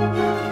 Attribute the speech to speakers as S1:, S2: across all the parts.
S1: Thank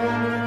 S1: Amen.